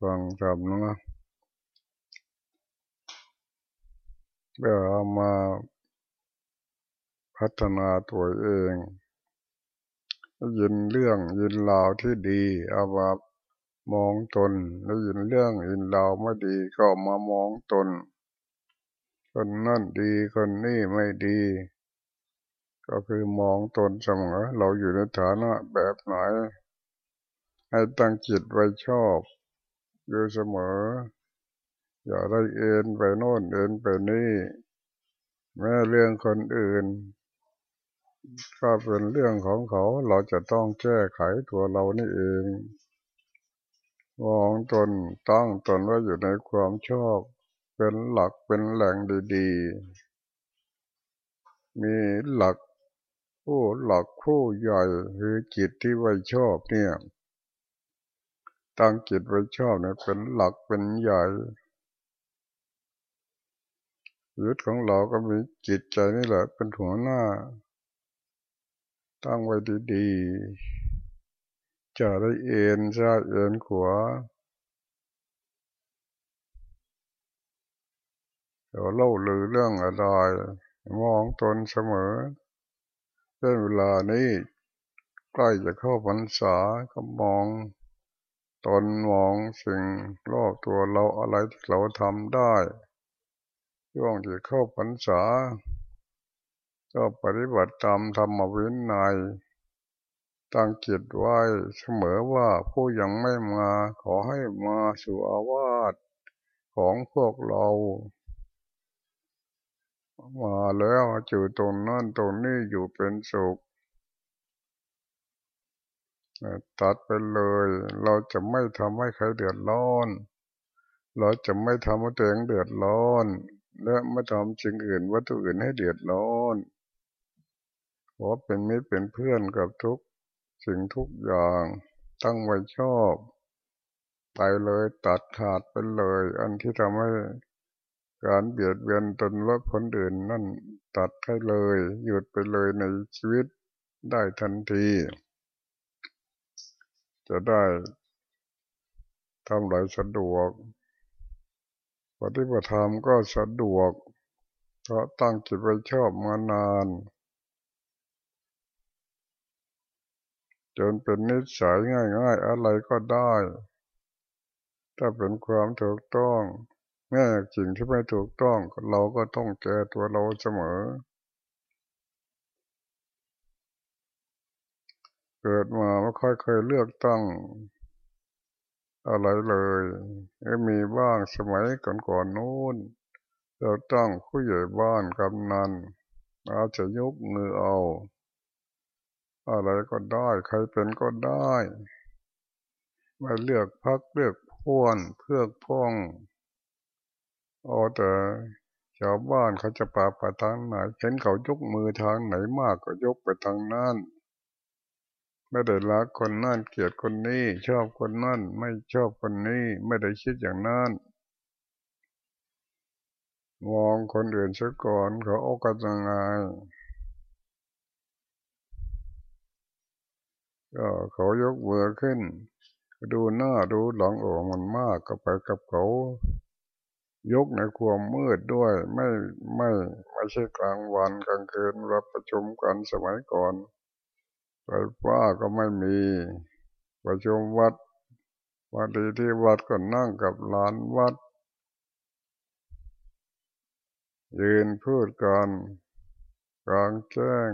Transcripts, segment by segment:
ฟังจำนะเพื่อเอามาพัฒนาตัวเองยินเรื่องยินราวที่ดีเอามามองตนแล้วยินเรื่องยินราวไม่ดีก็มามองตน คนนั่นดีคนนี่ไม่ดี ก็คือมองตนเสมอเราอยู่ในฐานะแบบไหนให้ตั้งจิตไว้ชอบ อยู่เสมอ อย่าได้เอ็นไปโน่นเอ็นไปนี่แม้เรื่องคนอื่นก็เป็นเรื่องของเขาเราจะต้องแก้ไขตัวเรานี่เองมองตนตั้งตนว่าอยู่ในความชอบ เป็นหลักเป็นแหล่งดีๆ มีหลักผู้หลักผู้ใหญ่คือจิตที่ไว้ชอบเนี่ย ตั้งจิตไว้ชอบเนี่ยเป็นหลักเป็นใหญ่ยุดของเราก็มีจิตใจนี่แหละ เป็นหัวหน้า ตั้งไว้ดีๆจะได้เอ็นซ้ายเอ็นขวาเราเล่าลือเรื่องอะไรมองตนเสมอเช่นเวลานี้ใกล้จะเข้าพรรษาก็มอง ตนมองสิ่งรอบตัวเราอะไรที่เราทำได้ช่วงที่เข้าพรรษา ก็ปฏิบัติตามธรรมวินัยตั้งจิตไว้เสมอว่าผู้ยังไม่มาขอให้มาสู่อาวาสของพวกเรา มาแล้วจู่ตรงนั่นตรงนี้อยู่เป็นสุข ตัดไปเลย เราจะไม่ทำให้ใครเดือดร้อน เราจะไม่ทำให้ตัวเองเดือดร้อน และไม่ทำสิ่งอื่นวัตถุอื่นให้เดือดร้อนขอเป็นมิตรเป็นเพื่อนกับทุกสิ่งทุกอย่าง ตั้งไว้ชอบ ไปเลยตัดขาดไปเลย อันที่ทำให้การเบียดเบียนตนและคนอื่นนั่นตัดให้เลย หยุดไปเลยในชีวิตได้ทันที จะได้ทำหลายสะดวก ปฏิบัติธรรมก็สะดวก เพราะตั้งจิตไว้ชอบมานาน จนเป็นนิสัยง่ายๆ อะไรก็ได้ ถ้าเป็นความถูกต้องแม้สิ่งที่ไม่ถูกต้องเราก็ต้องแก้ตัวเราเสมอ เกิดมาไม่ค่อยเคยเลือกตั้ง อะไรเลยมีบ้างสมัยก่อนๆนู้นเราตั้งผู้ใหญ่บ้านกำนันอาจจะยกมือเอา อะไรก็ได้ใครเป็นก็ได้ไม่เลือกพักเลือกพวนเพื่อพ้องเอาแต่ชาวบ้านเขาจะปาไปทางไหนเห็นเขายกมือทางไหนมากก็ยกไปทางนั้น ไม่ได้รักคนนั่นเกลียดคนนี้ ชอบคนนั่นไม่ชอบคนนี้ไม่ได้คิดอย่างนั้นมองคนอื่นซะก่อนเขาโอกันยังไงก็เขายกมือขึ้น ดูหน้าดูหลังโอ้มันมากก็ไปกับเขา ยกในความมืดด้วย ไม่ไม่ไม่ใช่กลางวันกลางคืนรับประชุมกันสมัยก่อน ไฟฟ้าก็ไม่มีประชุมวัดวันดีที่วัดก็นั่งกับหลานวัด ยืนพูดกันกลางแจ้ง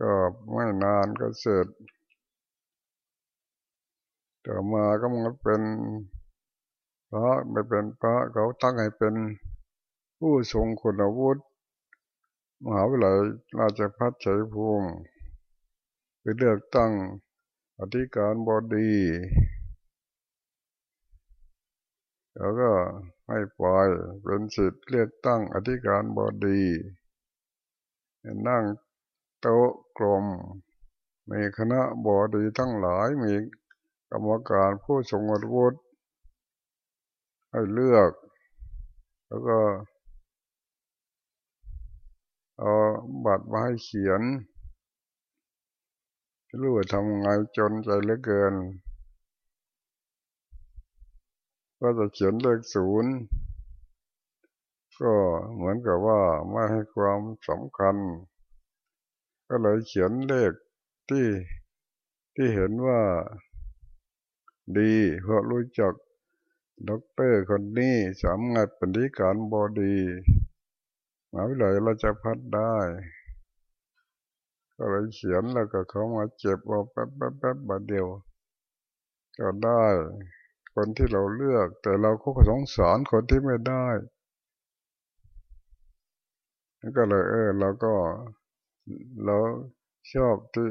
ก็ไม่นานก็เสร็จต่อมาก็มันเป็นพระไม่เป็นพระเขาตั้งให้เป็นผู้ทรงคุณวุฒิ มหาวิทยาลัยราชพัฒชัยภูมิไปเลือกตั้งอธิการบดี แล้วก็ให้ปล่อยเป็นสิทธิ์เลือกตั้งอธิการบดี นั่งโต๊ะกลม มีคณะบอดีทั้งหลายมีกรรมการผู้ทรงวุฒิให้เลือก แล้วก็ เอาบัตรมาให้เขียนรู้ว่าทำไงจนใจเหลือเกิน ก็จะเขียนเลขศูนย์ก็เหมือนกับว่าไม่ให้ความสำคัญ ก็เลยเขียนเลขที่ที่เห็นว่า ดีเพราะรู้จักด็อกเตอร์คนนี้สามารถปฏิการบอดี มาวิเลยเราจะพัดได้ ก็เลยเขียนแล้วก็เขามาเจ็บเอาแป๊บแป๊บแป๊บบาเดียว ก็ได้ คนที่เราเลือก แต่เราก็สงสารคนที่ไม่ได้ก็เลยเออเราก็เราชอบที่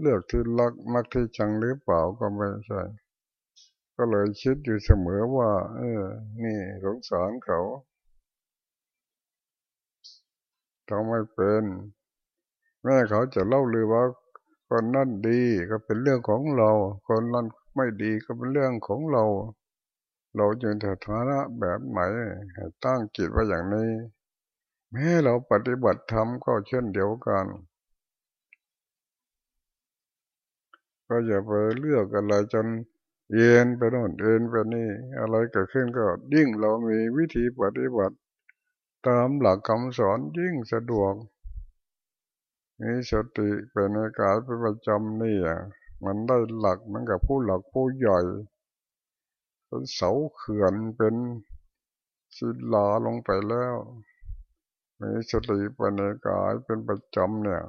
เลือกที่รักมักที่ชังหรือเปล่าก็ไม่ใช่ก็เลยคิดอยู่เสมอว่า เออ นี่สงสารเขา ทำไม่เป็นแม่เขาจะเล่าเลยว่าคนนั่นดีก็เป็นเรื่องของเรา คนนั้นไม่ดีก็เป็นเรื่องของเรา เราจะในฐานะแบบไหนตั้งจิตว่าอย่างนี้ แม้เราปฏิบัติธรรมก็เช่นเดียวกัน ก็อย่าไปเลือกอะไรจนเอ็นไปโน่นเอ็นไปนี่ อะไรเกิดขึ้นก็ยิ่งเรามีวิธีปฏิบัติ ตามหลักคำสอนยิ่งสะดวกมีสติเป็นในกายเป็นประจำนี่อะมันได้หลักมันกับผู้หลักผู้ใหญ่เป็นเสาเขื่อนเป็นศิลาลงไปแล้วมีสติเป็นในกายเป็นประจำเนี่ย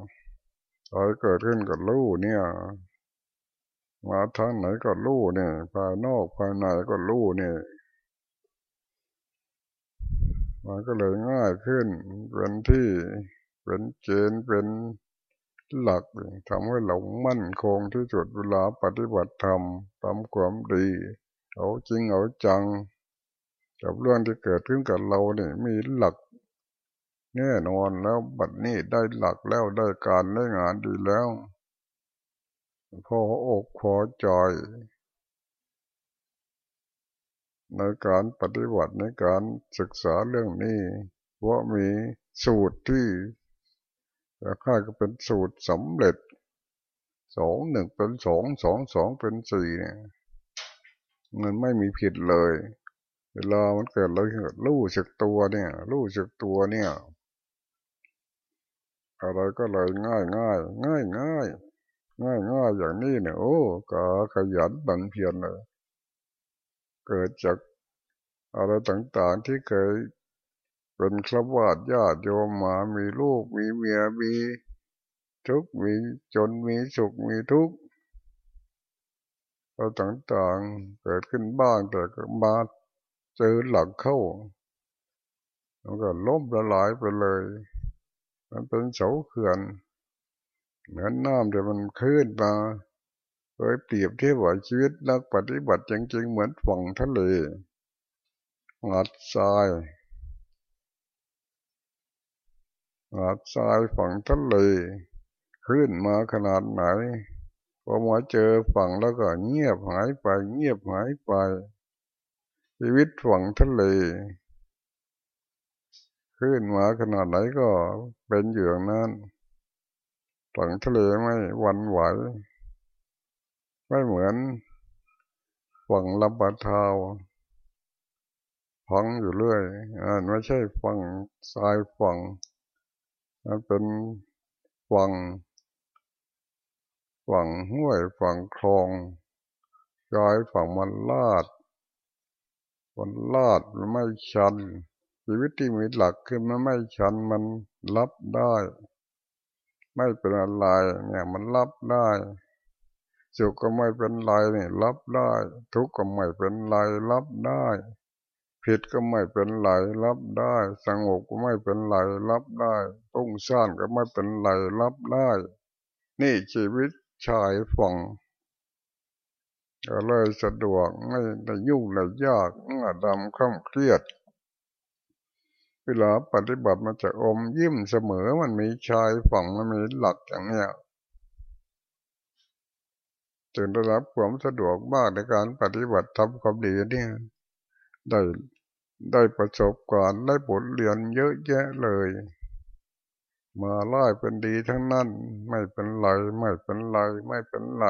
อะไรเกิดขึ้นกับรู้เนี่ยมาทางไหนก็รู้เนี่ยภายนอกภายในก็รู้เนี่ย มันก็เลยง่ายขึ้น เป็นที่เป็นเกณฑ์เป็นหลักทำให้เรามั่นคงที่จุดเวลาปฏิบัติธรรมทำความดี เอาจริงเอาจัง กับเรื่องที่เกิดขึ้นกับเราเนี่ยมีหลักแน่นอนแล้วบัดนี้ได้หลักแล้วได้การได้งานดีแล้ว พออกพอใจ ในการปฏิบัติในการศึกษาเรื่องนี้ว่ามีสูตรที่ค่าก็เป็นสูตรสำเร็จสองหนึ่งเป็นสองสองสองเป็นสี่เนี่ยมันไม่มีผิดเลยเวลามันเกิดอะไรเกิดรู้สึกตัวเนี่ย รู้สึกตัวเนี่ยอะไรก็เลยง่ายง่ายง่ายง่ายง่ายง่ายอย่างนี้เนี่ยโอ้ก็ขยันบันเพียรเลย เกิดจากอะไรต่างๆที่เคยเป็นครวาดญาติโยมมามีลูกมีเมียมีทุกมีจนมีสุขมีทุกข์เราต่างๆเกิดขึ้นบ้างแต่ก็มาเจอหลักเข้าแล้วก็ล้มละลายไปเลย มันเป็นเสาเขื่อน เหมือนน้ำแต่มันขึ้นมา เคยเปรียบเทียบว่าชีวิตนักปฏิบัติจริงๆเหมือนฝั่งทะเลหัดทรายหัดทรายฝั่งทะเลขึ้นมาขนาดไหนพอมาเจอฝั่งแล้วก็เงียบหายไป เงียบหายไป ชีวิตฝั่งทะเลขึ้นมาขนาดไหนก็เป็นอย่างนั้นฝั่งทะเลไม่วันไหว ไม่เหมือนฝั่งลำบากเทาพังอยู่เรื่อยอ่าไม่ใช่ฝังทรายฝังมันเป็นฝังฝั่งห้วยฝั่งคลองกายฝั่งมันลาดมันลาดมันไม่ชัน ชีวิตที่มีหลักคือมันไม่ชันมันรับได้ ไม่เป็นอะไรเนี่ยมันรับได้ สุขก็ไม่เป็นไรนี่รับได้ ทุกข์ก็ไม่เป็นไรรับได้ผิดก็ไม่เป็นไรรับได้สงบก็ไม่เป็นไรรับได้ตุ้งซ่านก็ไม่เป็นไรรับได้ นี่ชีวิตชายฝั่งก็เลยสะดวกไม่ได้ยุ่งเลยยากงาดำข้ามเครียด เวลาปฏิบัติมันจะอมยิ้มเสมอมันมีชายฝั่งมันมีหลักอย่างเนี้ย จึงได้รับความสะดวกมากในการปฏิบัติทำความดีเนี่ยได้ได้ประสบการณ์ได้บทเรียนเยอะแยะเลย มาไล่เป็นดีทั้งนั้น ไม่เป็นไรไม่เป็นไรไม่เป็นไร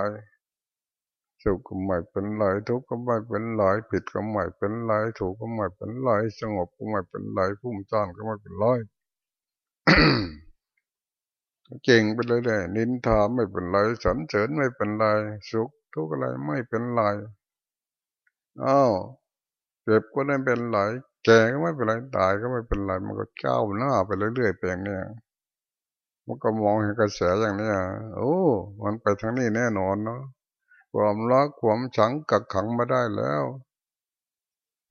สุขก็ไม่เป็นไรทุกข์ก็ไม่เป็นไรผิดก็ไม่เป็นไรถูกก็ไม่เป็นไรสงบก็ไม่เป็นไรพุ่งจ้านก็ไม่เป็นไร เก่งไปเลยเลยนินทาไม่เป็นไรสรรเสริญไม่เป็นไรสุขทุกข์อะไรไม่เป็นไรอ้าวเจ็บก็ไม่เป็นไรแก่ก็ไม่เป็นไรตายก็ไม่เป็นไรมันก็ก้าวหน้าไปเรื่อยๆไปอย่างนี้มันก็มองเห็นกระแสอย่างนี้โอ้มันไปทางนี้แน่นอนเนาะความรักความฉังกักขังมาได้แล้ว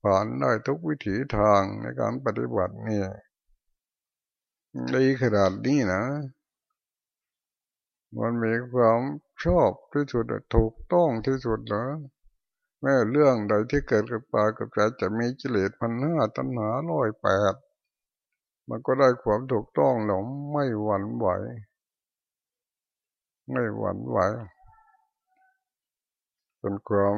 ผ่านได้ทุกวิถีทางในการปฏิบัตินี่ดีขนาดนี้นะ มันมีความชอบที่สุดถูกต้องที่สุดเหรอแม่เรื่องใดที่เกิดกับปากับใจจะมีกิเลสพันห้าตัณหาร้อยแปดมันก็ได้ความถูกต้องหลงไม่หวั่นไหว ไม่หวั่นไหวเป็นความ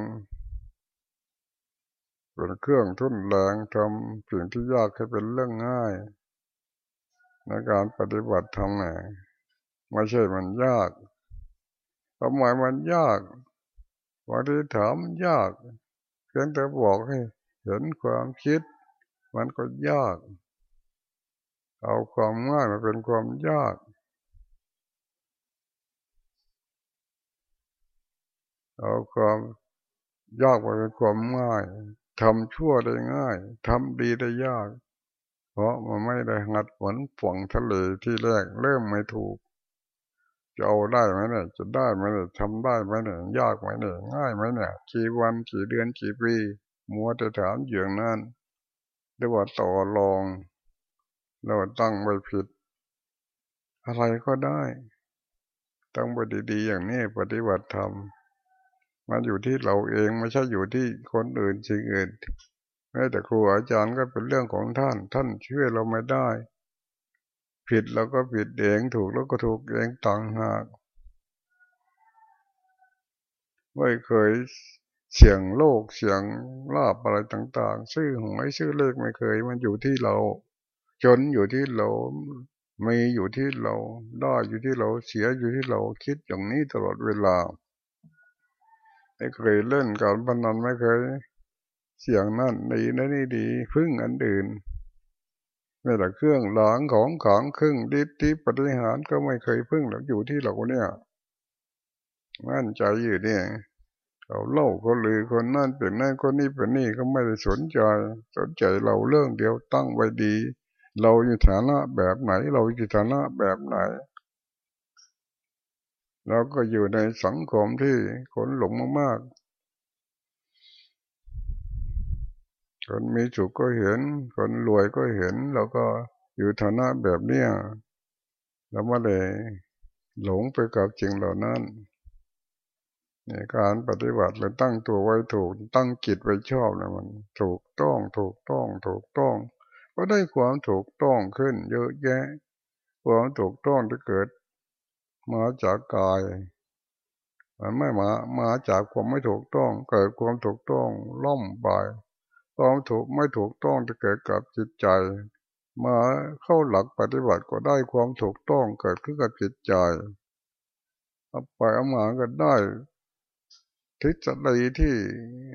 เป็นเครื่องทุนแรงทำสิ่งที่ยากให้เป็นเรื่องง่ายในการปฏิบัติทำเนี่ย ไม่ใช่มันยากทำไมมันยากวันที่ถามยากเพียงแต่บอกให้เห็นความคิด มันก็ยาก เอาความง่ายมาเป็นความยาก เอาความยากมาเป็นความง่ายทำชั่วได้ง่ายทำดีได้ยาก เพราะมันไม่ได้หัดฝนฝังทะเลที่แรกเริ่มไม่ถูก จะเอาได้ไหมเนี่ยจะได้ไหมเนี่ยทำได้ไหมเนี่ยยากไหมเนี่ยง่ายไหมเนี่ยกี่วันกี่เดือนกี่ปีมัวแต่ถามอย่างนั้นเรียกว่าต่อรองเราตั้งไว้ผิด อะไรก็ได้ตั้งไว้ดีๆอย่างนี้ปฏิบัติธรรมมันอยู่ที่เราเองไม่ใช่อยู่ที่คนอื่นสิ่งอื่นแม้แต่ครูอาจารย์ก็เป็นเรื่องของท่าน ท่านช่วยเราไม่ได้ ผิดแล้วก็ผิดเองถูกแล้วก็ถูกเองต่างหาก ไม่เคยเสียงโลกเสียงลาบอะไรต่างๆ ชื่อหวยชื่อเลขไม่เคย มันอยู่ที่เรา จนอยู่ที่เรามีอยู่ที่เราได้อยู่ที่เราเสียอยู่ที่เราคิดอย่างนี้ตลอดเวลา ไม่เคยเล่นการพนันไม่เคย เสียงนั่นดีนั่นนี่ดีพึ่งอันอื่น ม่แต่เครื่องหลางของขังครึ่งดิบที่ปฏิหารก็ไม่เคยพึ่งแล้วอยู่ที่เราเนี่ยมั่นใจอยู่เนี่ยเขาเล่าเขาลือคนนั่นเป็นนั่นคนนี้เป็นนี่ก็ไม่ได้สนใจ สนใจเราเรื่องเดียวตั้งไว้ดี เราอยู่ฐานะแบบไหน เราอยู่ฐานะแบบไหนเราก็อยู่ในสังคมที่คนหลงมาก คนมีสุขก็เห็น คนรวยก็เห็นเราก็อยู่ฐานะแบบเนี้ยเราไม่ได้หลงไปกับจริงเหล่านั้นในการปฏิบัติเราตั้งตัวไว้ถูก ตั้งจิตไว้ชอบนะมัน ถูกต้องถูกต้องถูกต้อง ก็ได้ความถูกต้องขึ้น เยอะแยะ ความถูกต้องที่เกิด มาจากกาย มันไม่มามาจากความไม่ถูกต้อง เกิดความถูกต้องล่อมไป ความถูกไม่ถูกต้องจะเกิดกับจิตใจ มาเข้าหลักปฏิบัติก็ได้ความถูกต้องเกิดขึ้นกับจิตใจเอาไปเอามาก็ได้ทิศใดที่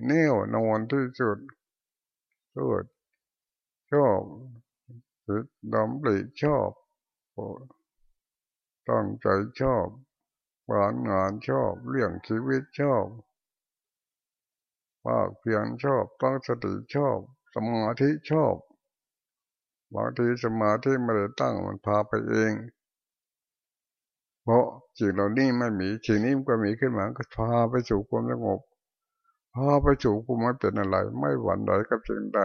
แน่วนอนที่สุดเกิดชอบดำริชอบตั้งใจชอบงานงานชอบเรื่องชีวิตชอบ ภาคเพียงชอบตั้งสติชอบ สมาธิชอบบางทีสมาธิไม่ได้ตั้งมันพาไปเอง เพราะสิ่งเหล่านี้ไม่มีสิ่งนี้ก็มีขึ้นมาก็พาไปสู่ความสงบพาไปสู่ความไม่เป็นอะไร ไม่หวั่นไหวกับสิ่งใด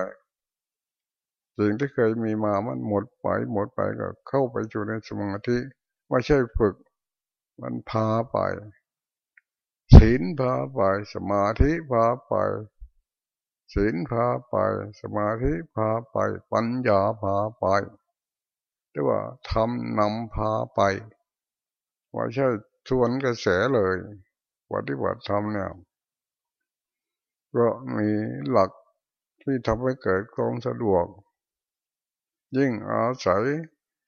สิ่งที่เคยมีมามันหมดไปหมดไปก็เข้าไปอยู่ในสมาธิไม่ใช่ฝึก มันพาไป ศีลพาไปสมาธิพาไปศีลพาไปสมาธิพาไปปัญญาพาไปเรียกว่าทำนำพาไปว่าใช่ชวนกระแสเลยปฏิบัติธรรมเนี่ยก็มีหลักที่ทำให้เกิดความสะดวก ยิ่งอาศัย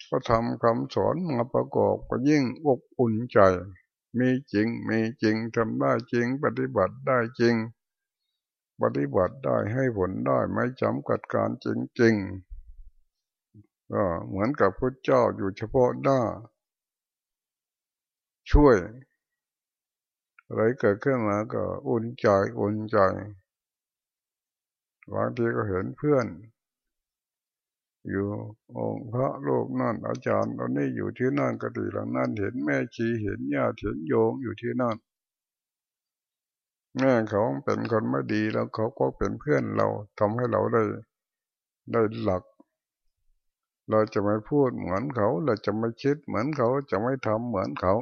ก็ทำคำสอนมาประกอบก็ยิ่งอบอุ่นใจ มีจริงมีจริงทำได้จริง ปฏิบัติได้จริง ปฏิบัติได้ให้ผลได้ไม่จำกัดการจริงๆก็เหมือนกับพระเจ้าอยู่เฉพาะหน้า ช่วยอะไรเกิดขึ้นมาก็อุ่นใจอุ่นใจบางทีก็เห็นเพื่อน อยู่องค์พระโลกนั่นอาจารย์ตอนนี้อยู่ที่นั่นก็ดีหลังนั้นเห็นแม่ชีเห็นญาติเห็นโยมอยู่ที่นั่นแม่เขาเป็นคนไม่ดีแล้วเขาก็เป็นเพื่อนเราทำให้เราได้ได้หลัก เราจะไม่พูดเหมือนเขา เราจะไม่คิดเหมือนเขาจะไม่ทำเหมือนเขา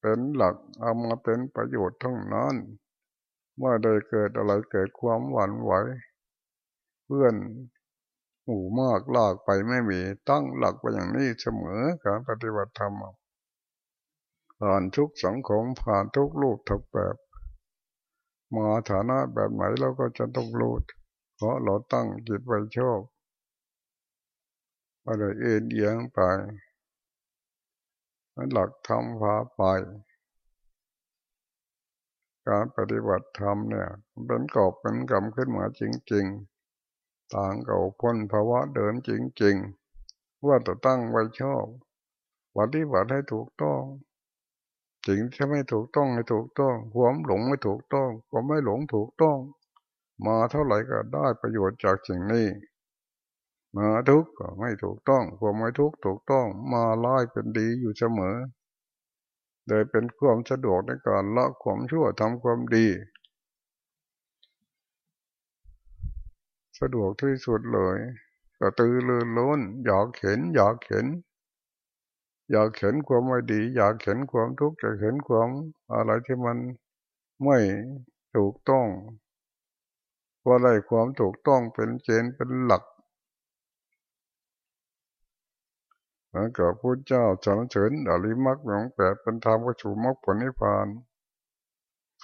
เป็นหลักเอามาเป็นประโยชน์ทั้งนั้นเมื่อได้เกิดอะไรเกิดความหวั่นไหว เพื่อน หมู่มากลากไปไม่มีตั้งหลักไปอย่างนี้เสมอการปฏิบัติธรรมผ่านทุกสังคมผ่านทุกรูปทุกแบบมาฐานะแบบไหนเราก็จะต้องรู้เพราะเราตั้งจิตไว้ชอบอะไรเอ็นเอียงไปหลักธรรมพาไป การปฏิบัติธรรมเนี่ย เป็นกอบเป็นกรรมขึ้นมาจริงๆ ต่างเก่าพ้นภาวะเดิมจริงๆ ว่าจะตั้งไว้ชอบปฏิบัติให้ถูกต้องสิ่งที่ไม่ถูกต้องให้ถูกต้องความหลงไม่ถูกต้องก็ไม่หลงถูกต้อง มาเท่าไหร่ก็ได้ประโยชน์จากสิ่งนี้ มาทุกข์ก็ไม่ถูกต้องความไม่ทุกข์ถูกต้อง มาไล่เป็นดีอยู่เสมอโดยเป็นความสะดวกในการละความชั่วทำความดี สะดวกที่สุดเลยก็ตือรือล้นอยากเห็น อยากเห็น อยากเห็นความไม่ดี อยากเห็นความทุกข์อยากเห็นความอะไรที่มันไม่ถูกต้องว่าอะไรความถูกต้องเป็นเจนเป็นหลักแล้วก็พระเจ้าสรรเสริญอริมักหลงแปดเป็นธรรมก็สู่มรรคผลนิพพาน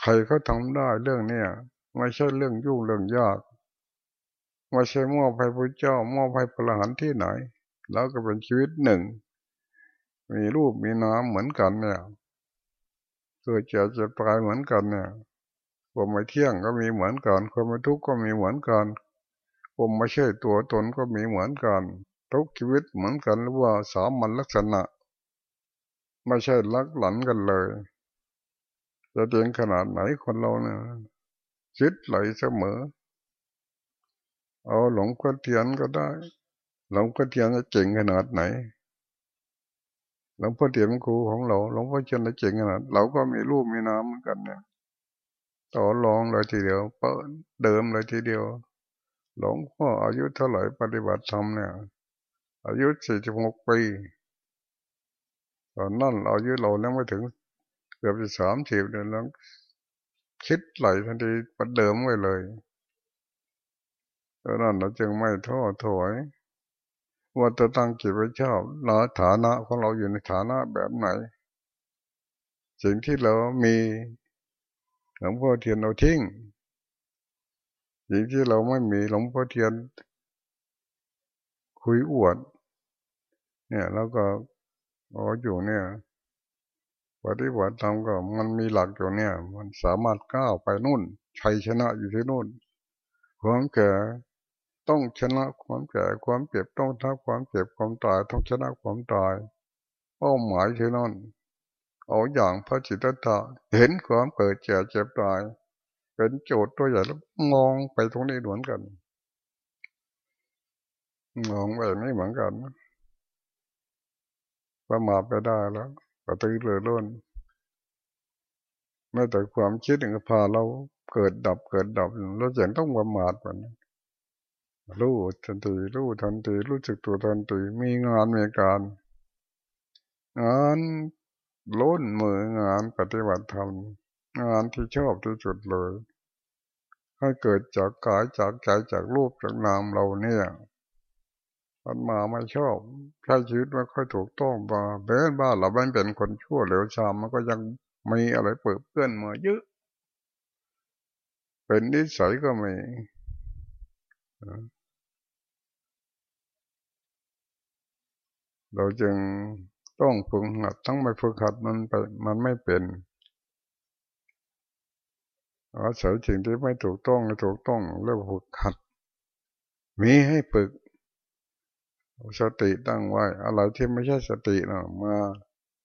ใครเขาทำได้เรื่องเนี้ยไม่ใช่เรื่องยุ่งเรื่องยาก ไม่ใช่มอบให้พระเจ้ามอบให้พระหันที่ไหน แล้วก็เป็นชีวิตหนึ่ง มีรูปมีน้ำเหมือนกันเนี่ยเกิดเจ็บเจ็บตายเหมือนกันเนี่ยความไม่เที่ยงก็มีเหมือนกันความไม่ทุกข์ก็มีเหมือนกันความไม่ใช่ตัวตนก็มีเหมือนกัน ทุกชีวิตเหมือนกันหรือว่าสามัญลักษณะ ไม่ใช่ลักหลันกันเลยจะเจงขนาดไหนคนเราเนี่ยคิดไหลเสมอ เอาหลงก็เทียนก็ได้ หลงก็เทียนจะเจ๋งขนาดไหน หลวงพ่อเทียนครูของเรา หลวงพ่อเทียนจะเจ๋งขนาด เราก็มีรูปมีน้ำเหมือนกันเนี่ย ต่อรองเลยทีเดียว เปิดเดิมเลยทีเดียว หลวงพ่ออายุเท่าไหร่ปฏิบัติธรรมเนี่ย อายุสี่สิบหกปีตอนนั้นอายุเรายังไม่ถึงเกือบจะสามสิบเดือนแล้วคิดไหลทันทีประเดิมไว้เลย ดังนั้นเราจึงไม่ท้อถอย ว่าจะตั้งจิตไว้ชอบเราฐานะของเราอยู่ในฐานะแบบไหน สิ่งที่เรามีหลวงพ่อเทียนเราทิ้งสิ่งที่เราไม่มีหลวงพ่อเทียน คุยอวด เนี่ยแล้วก็อ๋ออยู่เนี่ยปฏิบัติธรรมก็มันมีหลักอยู่เนี่ย มันสามารถก้าวไปนู่นชัยชนะอยู่ที่นู่นความแก่ ต้องชนะความแก่ความเจ็บต้องทับความเจ็บความตายต้องชนะความตาย เป้าหมายที่นั่นเอาอย่างพระจิตตะเห็นความเกิดเจ็บเจ็บตาย เป็นโจทย์ตัวใหญ่แล้วมองไปตรงนี้เหมือนกัน มองไปไม่เหมือนกันประมาทไปได้แล้วก็ตือรือร้นไม่แต่ความคิดก็พาเราเกิดดับเกิดดับเราจะต้องประมาทมัน รู้ทันทีรู้ทันทีรู้จักตัวทันทีมีงานมีการงานล้นมืองานปฏิบัติธรรมงานที่ชอบที่สุดเลยให้เกิดจากกายจากใจจากรูปจากนามเราเนี่ยมันมาไม่ชอบใช้ชีวิตไม่ค่อยถูกต้องบ้าเบ้นบ้าเราไม่เป็นคนชั่วเหลวชามมันก็ยังมีอะไรเปิดเพื่อนมาเยอะ เป็นนิสัยก็มี เราจึงต้องฝึกหัดทั้งไม่ฝึกหัดมันไปมันไม่เป็นอาศัยสิ่งที่ไม่ถูกต้องถูกต้องเรียกฝึกหัด มีให้ฝึกสติตั้งไว้ อะไรที่ไม่ใช่สติเนะมา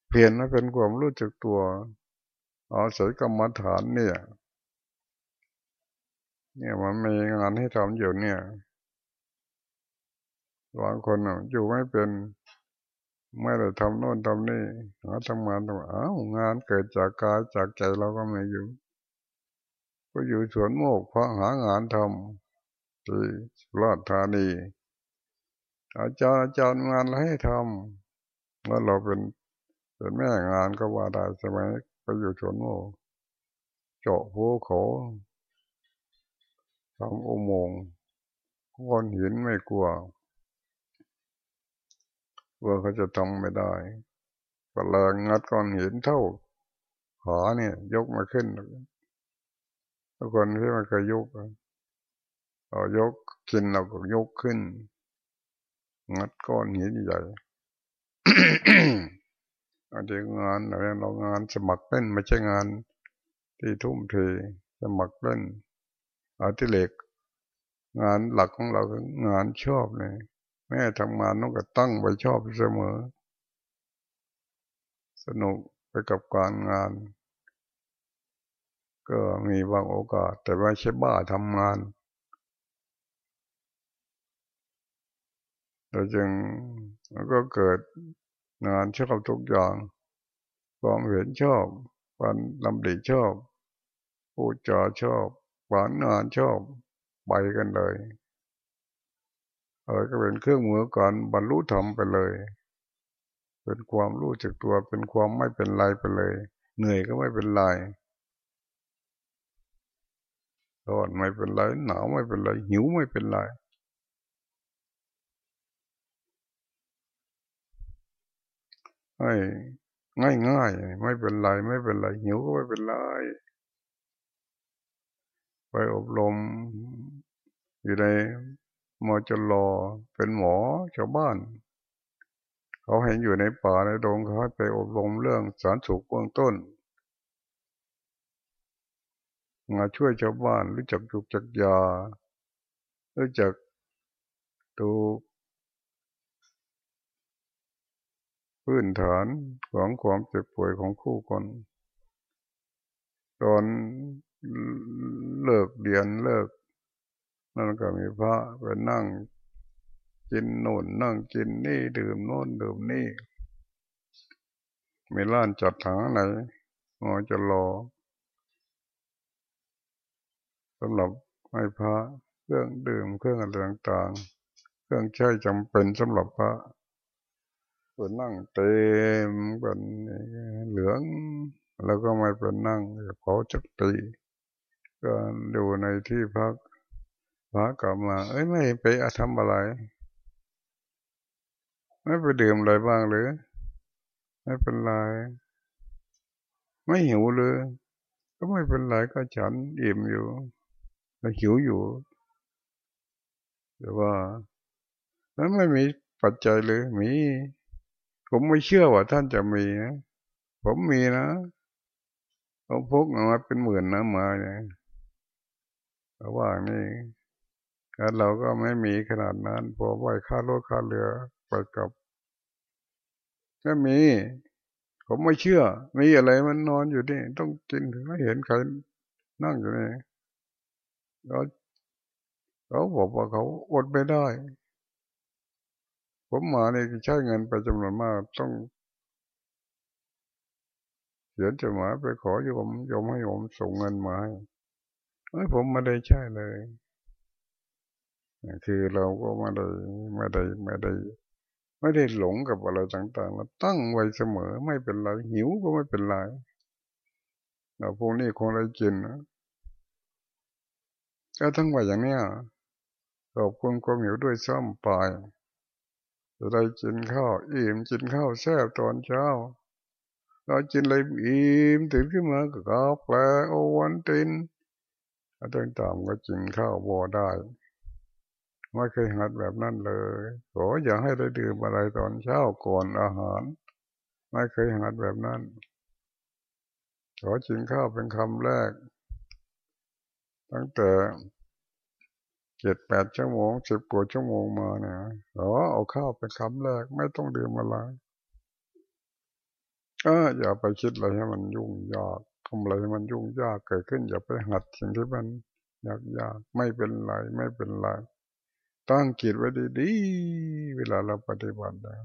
เปลี่ยนให้เป็นความรู้จักตัวอาศัยกรรมฐานเนี่ย เนี่ยมันมีงานให้ทำอยู่เนี่ยบางคนอยู่ไม่เป็น ไม่ได้ทำโน่นทำนี่หาทำงานทำอ้าวงานเกิดจากกายจากใจเราก็ไม่อยู่ ก็อยู่สวนโมกเพราะหางานทำที่ราชธานี อาจารย์อาจารย์งานอะไรให้ทำเมื่อเราเป็นเป็นแม่งานก็ว่าได้ใช่ไหมไปอยู่สวนโมกเจาะภูเขาทำอุโมงค์ก้อนหินไม่กลัว ว่าเขาจะทำไม่ได้ก็แรงงัดก้อนหินเท่าขาเนี่ยยกมาขึ้นทุกคนที่มันเคยยกเอายกกินเราก็ยกขึ้น งัดก้อนหินใหญ่อันนี้งานอะไรเรางานสมัครเล่นไม่ใช่งาน ที่ทุ่มเทสมัครเล่นอาทิเล็กงานหลักของเราคืองานชอบเลย แม่ทำงานต้องก็ตั้งไว้ชอบเสมอ สนุกไปกับการงาน ก็มีบางโอกาส แต่ว่าใช่บ้าทำงานเราจึงก็เกิดงานชอบทุกอย่างความเห็นชอบความลำดีชอบพูดจาชอบหวานงานชอบ ไปกันเลย อะไรก็เป็นเครื่องมือก่อนบรรลุธรรมไปเลย เป็นความรู้จักตัวเป็นความไม่เป็นไรไปเลย เหนื่อยก็ไม่เป็นไรร้อนไม่เป็นไรหนาวไม่เป็นไรหิวไม่เป็นไรให้ง่ายง่ายไม่เป็นไรไม่เป็นไรหิวก็ไม่เป็นไรไปอบรมอยู่ใน มอจลอเป็นหมอชาวบ้าน เขาเห็นอยู่ในป่าในดงเขาไปอบรมเรื่องสารสุขเบื้องต้น มาช่วยชาวบ้านรู้จักจุกจักยา รู้จักดูพื้นฐานของความเจ็บป่วยของคู่คนตอนเลิกเรียนเลิก นั่นก็มีพระไปนั่ง กินโน่นนั่งกินนี่ดื่มโน่นดื่มนี่มีร้านจัดหาไหนมอจะรอสำหรับให้พระเครื่องดื่มเครื่องอะไรต่างๆ เครื่องใช้จำเป็นสำหรับพระก็นั่งเต็มกันเหลือง แล้วก็ไม่เป็นนั่งเขาจักตีก็ดูในที่พัก พระกลับมา เอ้ยไม่ไปทำอะไร ไม่ไปดื่มอะไรบ้างหรือ ไม่เป็นไร ไม่หิวเลย ก็ไม่เป็นไรก็ฉันอิ่มอยู่แล้วหิวอยู่แต่ว่าแล้วไม่มีปัจจัยเลยมี ผมไม่เชื่อว่าท่านจะมีนะผมมีนะผมพกมาเป็นหมื่นนะมาเนี่ยแต่ว่านี่ แล้วเราก็ไม่มีขนาดนั้นพอไหวค่ารถค่าเรือไปกับก็มี ผมไม่เชื่อ มีอะไรมันนอนอยู่นี่ ต้องกินถึงไม่เห็นใครนั่งอยู่นี่เขาเขาบอกว่าเขาอดไม่ได้ ผมมาเนี่ยใช้เงินไปจำนวนมากต้องเขียนจดหมายไปขอโยมโยมให้โยมส่งเงินมาให้ผมไม่ได้ใช่เลย คือเราก็ไม่ได้ไม่ได้ไม่ได้ ไม่ได้หลงกับอะไรต่างๆเราตั้งไว้เสมอไม่เป็นไรหิวก็ไม่เป็นไรเราพวกนี้คงได้กินนะก็ทั้งว่าอย่างเนี้ยขอบคุณความหิวด้วยซ้ำไปจะได้กินข้าวอิ่มกินข้าวแซ่บตอนเช้าเรากินอะไรอิ่มตื่นขึ้นมาก็กาแฟโอวันตินอะไรต่างๆก็กินข้าวบอได้ ไม่เคยหัดแบบนั้นเลยโอ้อย่าให้ได้ดื่มอะไรตอนเช้าก่อนอาหาร ไม่เคยหัดแบบนั้น ขอกินข้าวเป็นคำแรก ตั้งแต่เจ็ดแปดชั่วโมงสิบกว่าชั่วโมงมาเนี่ยอ๋อเอาข้าวเป็นคำแรก ไม่ต้องดื่มอะไรก็อย่าไปคิดอะไรให้มันยุ่งยากทำอะไรมันยุ่งยากเกิดขึ้น อย่าไปหัดสิ่งที่มันยากยากไม่เป็นไรไม่เป็นไร ตั้งจิตไว้ดีๆ เวลาเราปฏิบัติแล้ว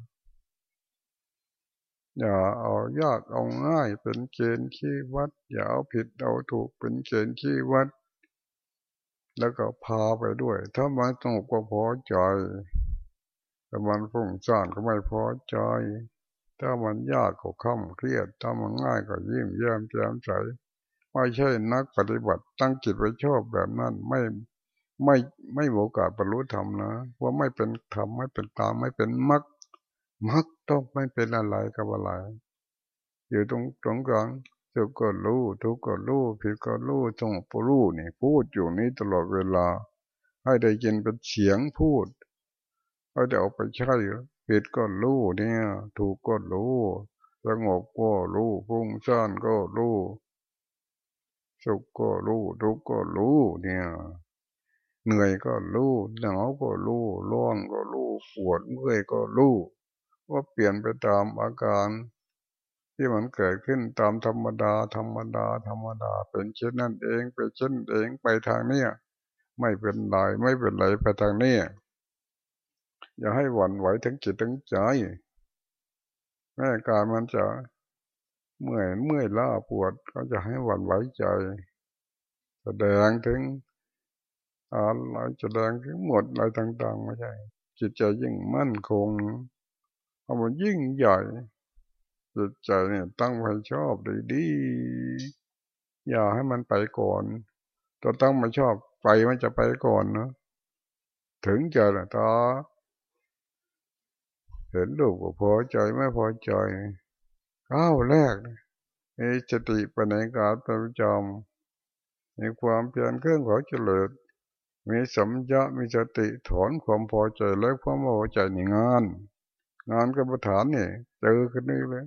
อย่าเอายากเอาง่ายเป็นเกณฑ์ขี้วัด อย่าเอาผิดเอาถูกเป็นเกณฑ์ขี้วัด แล้วก็พาไปด้วย ถ้ามันสงบก็พอใจแต่มันฟุ้งซ่านก็ไม่พอใจ ถ้ามันยากก็ค่ำเครียด ถ้ามันง่ายก็ยิ้มแย้มแจ่มใสไม่ใช่นักปฏิบัติตั้งจิตไว้ชอบแบบนั้นไม่ ไม่ไม่โอกาสบรรลุธรรมนะว่าไม่เป็นธรรมไม่เป็นตามไม่เป็นมรรคมรรคต้องไม่เป็นอะไรกับอะไร อยู่ตรงตรงกลางสุขก็รู้ทุกข์ก็รู้ผิดก็รู้จงปรู้นี่พูดอยู่นี้ตลอดเวลา ให้ได้ยินเป็นเสียงพูดให้ได้เอาไปใช้ผิดก็รู้เนี่ย ถูกก็รู้สงบก็รู้พุ่งซ่านก็รู้สุขก็รู้ทุกข์ก็รู้เนี่ย เหนื่อยก็รู้หนาวก็รู้ร้อนก็รู้ปวดเมื่อยก็รู้ว่าเปลี่ยนไปตามอาการ ที่มันเกิดขึ้นตามธรรมดา ธรรมดา ธรรมดา เป็นเช่นนั้นเองไปเช่นเองไปทางเนี้ยไม่เป็นไรไม่เป็นไรไปทางเนี้ยอย่าให้หวั่นไหวทั้งจิตทั้งใจแม่การมันจะเมื่อยเมื่อยล้าปวดก็จะให้หวั่นไหวใจ แสดงถึง อะไรแสดงถึงหมดอะไรต่างๆไม่ใช่ จิตใจยิ่งมั่นคงเพรามันยิ่งใหญ่ จิตใจเนี่ยตั้งไว้ชอบดีๆอย่าให้มันไปก่อนตัวตั้งไม่ชอบไปมันจะไปก่อนเนาะถึงจละตาเห็นลูกก็พอใจไม่พอใจก้าวแรกมีสติปัญญาประจำมีความเพียรเครื่องขอเจริญ มีสัมยะมีสติถอนความพอใจและความไม่พอใจในงาน งานกรรมฐานนี่เจอขึ้นนี่เลย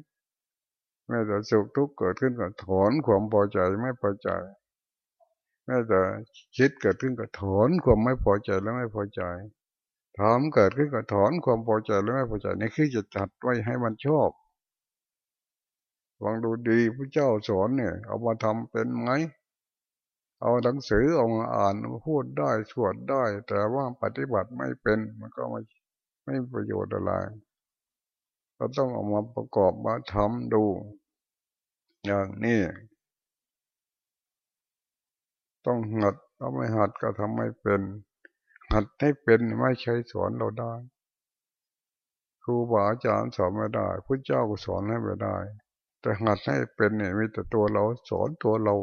แม้แต่สุขทุกข์เกิดขึ้นก็ถอนความพอใจไม่พอใจแม้แต่คิดเกิดขึ้นก็ถอนความไม่พอใจและไม่พอใจถามเกิดขึ้นก็ถอนความพอใจและไม่พอใจนี่คือจะจัดไว้ให้มันชอบฟังดูดีพระเจ้าสอนเนี่ย เอามาทำเป็นไหม เอาหนังสือเอามาอ่านพูดได้สวดได้ แต่ว่าปฏิบัติไม่เป็นมันก็ไม่ไม่ประโยชน์อะไรเราต้องเอามาประกอบมาทำดู อย่างนี้ต้องหัดถ้าไม่หัดก็ทำไม่เป็น หัดให้เป็นไม่ใช่สอนเราได้ครูบาอาจารย์สอนไม่ได้พระเจ้าก็สอนให้ไม่ได้ แต่หัดให้เป็นเนี่ยมีแต่ตัวเราสอนตัวเรา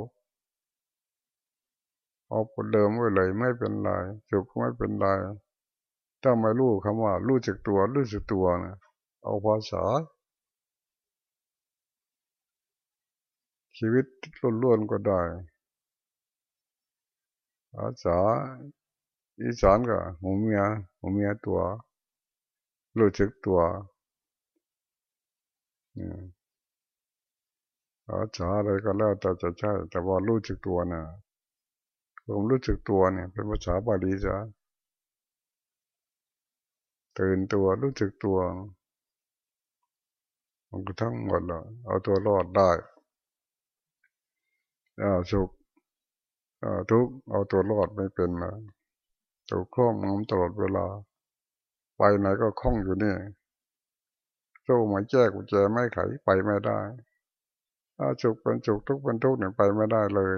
เอาคนเดิมไว้เลยไม่เป็นไรสุขไม่เป็นไรถ้าไม่รู้คำว่า รู้จักตัว รู้จักตัวนะเอาภาษา ชีวิตล้วนๆก็ได้ภาษาอีสานก็หูเมียหูเมียตัว รู้จักตัวภาษาอะไรก็แล้วแต่จะใช่แต่ว่ารู้จักตัวนะ ผมรู้จักตัวเนี่ย เป็นภาษาบาลีจ้ะตื่นตัวรู้จักตัวมันก็ทั้งหมดละเอาตัวรอดได้อาสุขทุกเอาตัวรอดไม่เป็นละตัวคล้องมันตลอดเวลา ไปไหนก็คล้องอยู่นี่โซ่มาแจ้กุญแจไม่ไขไปไม่ได้ถ้าสุขเป็นสุขทุกเป็นทุกเนี่ยไปไม่ได้เลย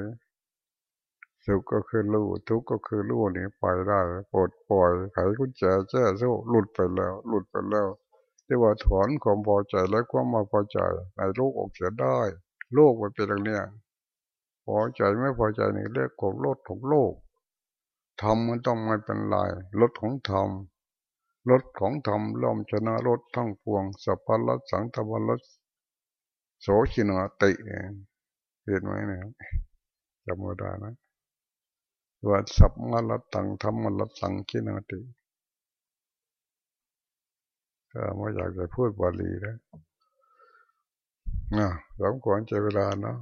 สุขก็คือรู้ทุกข์ก็คือรู้นี่ไปได้ปลดปล่อยไขกุญแจแจ้โซ่หลุดไปแล้ว หลุดไปแล้วที่ว่าถอนความพอใจและความมาพอใจในโลกออกเสียได้โลกมันเป็นอย่างนี้พอใจไม่พอใจนี่เรียกของโลดของโลกธรรมมันต้องไม่เป็นลายรถของธรรมรถของธรรมล้อมชนะรถทั้งปวงสัพพะรถสังธรรมรถโสชินาติเห็นไหมเนี่ยจำไม่ได้นะ ว่าสัพมรตังธรรมรตังคินาติก็ไม่อยากจะพูดบาลีแล้นะสมควรใจเวลาเนาะ